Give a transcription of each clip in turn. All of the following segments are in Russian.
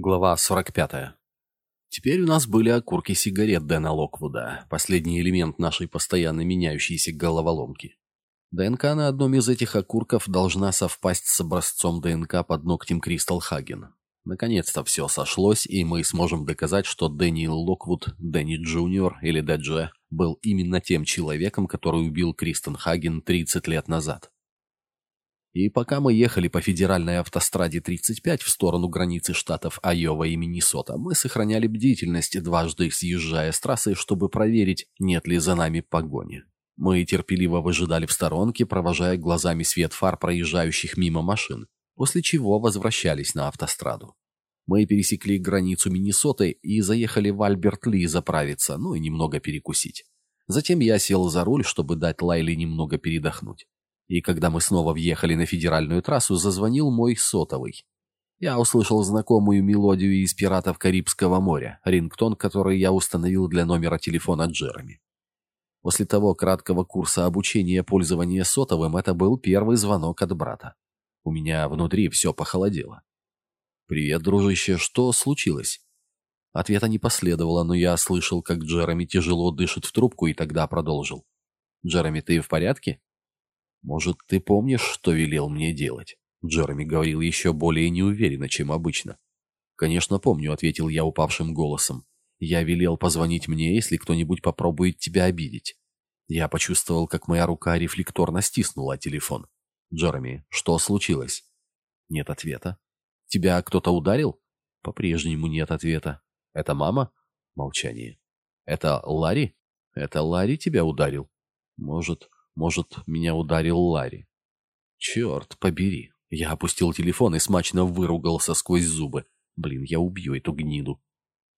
Глава 45. Теперь у нас были окурки сигарет Дэна Локвуда, последний элемент нашей постоянно меняющейся головоломки. ДНК на одном из этих окурков должна совпасть с образцом ДНК под ногтем Кристал Хаген. Наконец-то все сошлось, и мы сможем доказать, что Дэниел Локвуд, Дэнни Джуниор или Ди-Джей был именно тем человеком, который убил Кристал Хаген 30 лет назад. И пока мы ехали по федеральной автостраде 35 в сторону границы штатов Айова и Миннесота, мы сохраняли бдительность, дважды съезжая с трассы, чтобы проверить, нет ли за нами погони. Мы терпеливо выжидали в сторонке, провожая глазами свет фар проезжающих мимо машин, после чего возвращались на автостраду. Мы пересекли границу Миннесоты и заехали в Альберт-Ли заправиться, ну и немного перекусить. Затем я сел за руль, чтобы дать Лайле немного передохнуть. И когда мы снова въехали на федеральную трассу, зазвонил мой сотовый. Я услышал знакомую мелодию из «Пиратов Карибского моря», рингтон, который я установил для номера телефона Джереми. После того краткого курса обучения пользования сотовым это был первый звонок от брата. У меня внутри все похолодело. «Привет, дружище, что случилось?» Ответа не последовало, но я слышал, как Джереми тяжело дышит в трубку и тогда продолжил. «Джереми, ты в порядке?» «Может, ты помнишь, что велел мне делать?» Джереми говорил еще более неуверенно, чем обычно. «Конечно, помню», — ответил я упавшим голосом. «Я велел позвонить мне, если кто-нибудь попробует тебя обидеть». Я почувствовал, как моя рука рефлекторно стиснула телефон. «Джереми, что случилось?» «Нет ответа». «Тебя кто-то ударил?» «По-прежнему нет ответа». «Это мама?» Молчание. «Это Ларри?» «Это Ларри тебя ударил?» «Может, может, меня ударил Ларри. Черт побери. Я опустил телефон и смачно выругался сквозь зубы. Блин, я убью эту гниду.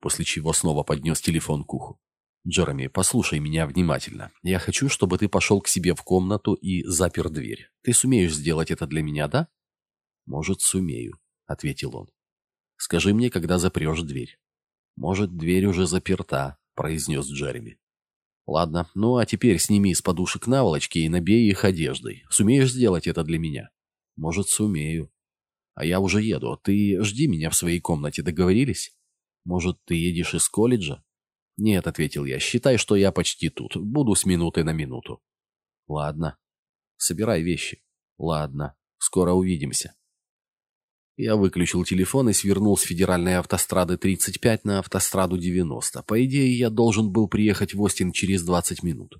После чего снова поднес телефон к уху. «Джереми, послушай меня внимательно. Я хочу, чтобы ты пошел к себе в комнату и запер дверь. Ты сумеешь сделать это для меня, да?» «Может, сумею», — ответил он. «Скажи мне, когда запрешь дверь». «Может, дверь уже заперта», — произнес Джереми. Ладно, ну а теперь сними с подушек наволочки и набей их одеждой. Сумеешь сделать это для меня? Может, сумею. А я уже еду. Ты жди меня в своей комнате, договорились? Может, ты едешь из колледжа? Нет, ответил я. Считай, что я почти тут. Буду с минуты на минуту. Ладно. Собирай вещи. Ладно. Скоро увидимся. Я выключил телефон и свернул с федеральной автострады 35 на автостраду 90. По идее, я должен был приехать в Остин через 20 минут.